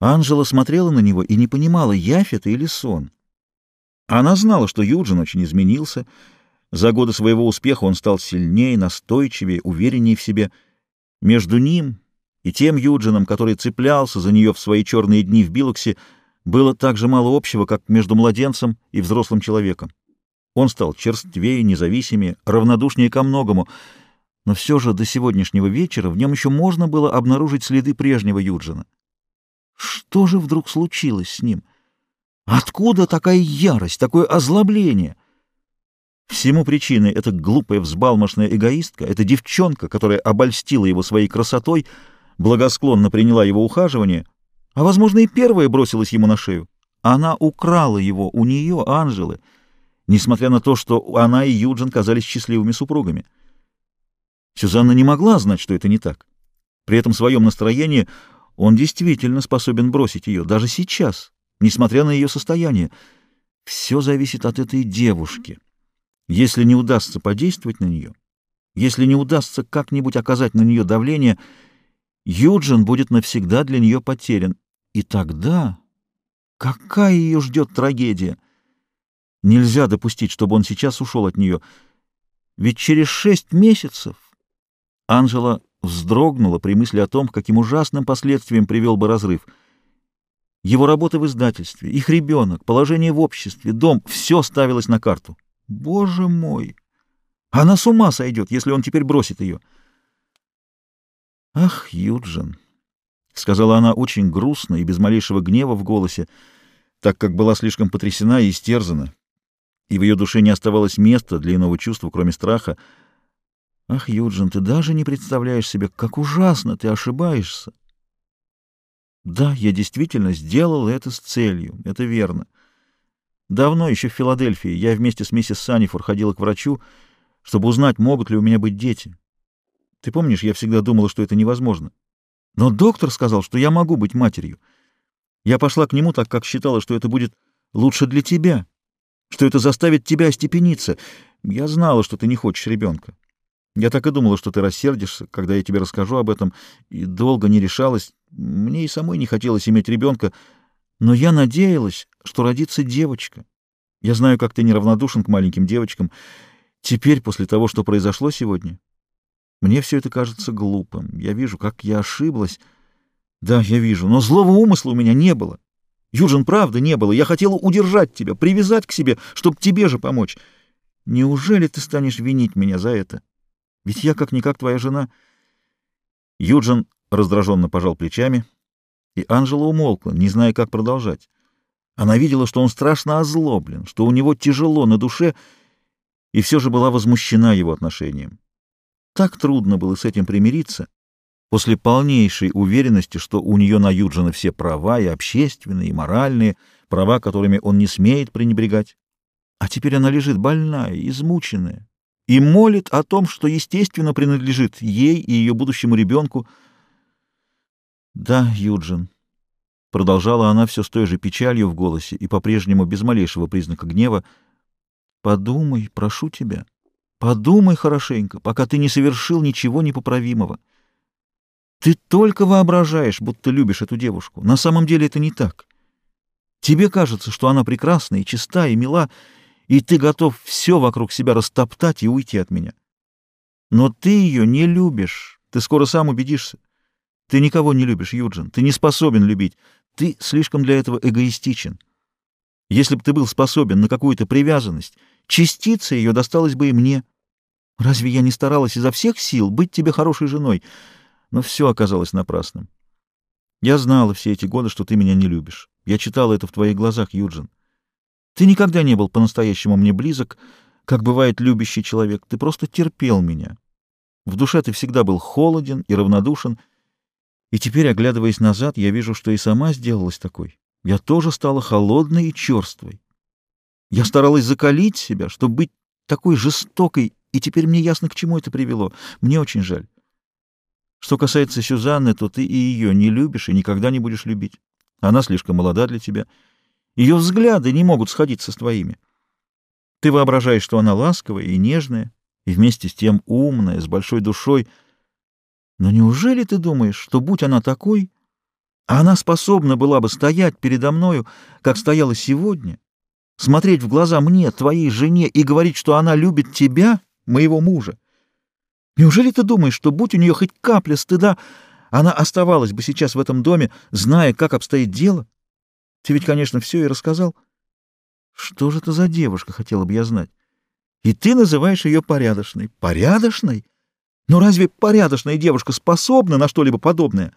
Анжела смотрела на него и не понимала, явь это или сон. Она знала, что Юджин очень изменился. За годы своего успеха он стал сильнее, настойчивее, увереннее в себе. Между ним и тем Юджином, который цеплялся за нее в свои черные дни в Билоксе, было так же мало общего, как между младенцем и взрослым человеком. Он стал черствее, независимее, равнодушнее ко многому, но все же до сегодняшнего вечера в нем еще можно было обнаружить следы прежнего Юджина. Что же вдруг случилось с ним? Откуда такая ярость, такое озлобление? Всему причиной эта глупая взбалмошная эгоистка, эта девчонка, которая обольстила его своей красотой, благосклонно приняла его ухаживание, а, возможно, и первая бросилась ему на шею. Она украла его у нее, Анжелы, несмотря на то, что она и Юджин казались счастливыми супругами. Сюзанна не могла знать, что это не так. При этом своем настроении он действительно способен бросить ее, даже сейчас, несмотря на ее состояние. Все зависит от этой девушки. Если не удастся подействовать на нее, если не удастся как-нибудь оказать на нее давление, Юджин будет навсегда для нее потерян. И тогда... Какая ее ждет трагедия? Нельзя допустить, чтобы он сейчас ушел от нее. Ведь через шесть месяцев Анжела вздрогнула при мысли о том, каким ужасным последствиям привел бы разрыв. Его работа в издательстве, их ребенок, положение в обществе, дом — все ставилось на карту. Боже мой! Она с ума сойдет, если он теперь бросит ее. «Ах, Юджин!» — сказала она очень грустно и без малейшего гнева в голосе, так как была слишком потрясена и истерзана, и в ее душе не оставалось места для иного чувства, кроме страха — Ах, Юджин, ты даже не представляешь себе, как ужасно ты ошибаешься. Да, я действительно сделал это с целью, это верно. Давно, еще в Филадельфии, я вместе с миссис Санифор ходила к врачу, чтобы узнать, могут ли у меня быть дети. Ты помнишь, я всегда думала, что это невозможно. Но доктор сказал, что я могу быть матерью. Я пошла к нему, так как считала, что это будет лучше для тебя, что это заставит тебя остепениться. Я знала, что ты не хочешь ребенка. Я так и думала, что ты рассердишься, когда я тебе расскажу об этом, и долго не решалась. Мне и самой не хотелось иметь ребенка, но я надеялась, что родится девочка. Я знаю, как ты неравнодушен к маленьким девочкам. Теперь, после того, что произошло сегодня, мне все это кажется глупым. Я вижу, как я ошиблась. Да, я вижу, но злого умысла у меня не было. Южин, правда, не было. Я хотела удержать тебя, привязать к себе, чтобы тебе же помочь. Неужели ты станешь винить меня за это?» Ведь я как-никак твоя жена. Юджин раздраженно пожал плечами, и Анжела умолкла, не зная, как продолжать. Она видела, что он страшно озлоблен, что у него тяжело на душе, и все же была возмущена его отношением. Так трудно было с этим примириться, после полнейшей уверенности, что у нее на Юджина все права, и общественные, и моральные, права, которыми он не смеет пренебрегать. А теперь она лежит больная, измученная, и молит о том, что, естественно, принадлежит ей и ее будущему ребенку. «Да, Юджин», — продолжала она все с той же печалью в голосе и по-прежнему без малейшего признака гнева, — «подумай, прошу тебя, подумай хорошенько, пока ты не совершил ничего непоправимого. Ты только воображаешь, будто любишь эту девушку. На самом деле это не так. Тебе кажется, что она прекрасна и чиста и мила, — и ты готов все вокруг себя растоптать и уйти от меня. Но ты ее не любишь, ты скоро сам убедишься. Ты никого не любишь, Юджин, ты не способен любить, ты слишком для этого эгоистичен. Если бы ты был способен на какую-то привязанность, частица ее досталась бы и мне. Разве я не старалась изо всех сил быть тебе хорошей женой? Но все оказалось напрасным. Я знала все эти годы, что ты меня не любишь. Я читала это в твоих глазах, Юджин. Ты никогда не был по-настоящему мне близок, как бывает любящий человек. Ты просто терпел меня. В душе ты всегда был холоден и равнодушен. И теперь, оглядываясь назад, я вижу, что и сама сделалась такой. Я тоже стала холодной и черствой. Я старалась закалить себя, чтобы быть такой жестокой, и теперь мне ясно, к чему это привело. Мне очень жаль. Что касается Сюзанны, то ты и ее не любишь и никогда не будешь любить. Она слишком молода для тебя — ее взгляды не могут сходиться с твоими. Ты воображаешь, что она ласковая и нежная, и вместе с тем умная, с большой душой. Но неужели ты думаешь, что, будь она такой, А она способна была бы стоять передо мною, как стояла сегодня, смотреть в глаза мне, твоей жене, и говорить, что она любит тебя, моего мужа. Неужели ты думаешь, что, будь у нее хоть капля стыда, она оставалась бы сейчас в этом доме, зная, как обстоит дело? Ты ведь, конечно, все и рассказал. Что же это за девушка, хотела бы я знать. И ты называешь ее порядочной. Порядочной? Но разве порядочная девушка способна на что-либо подобное?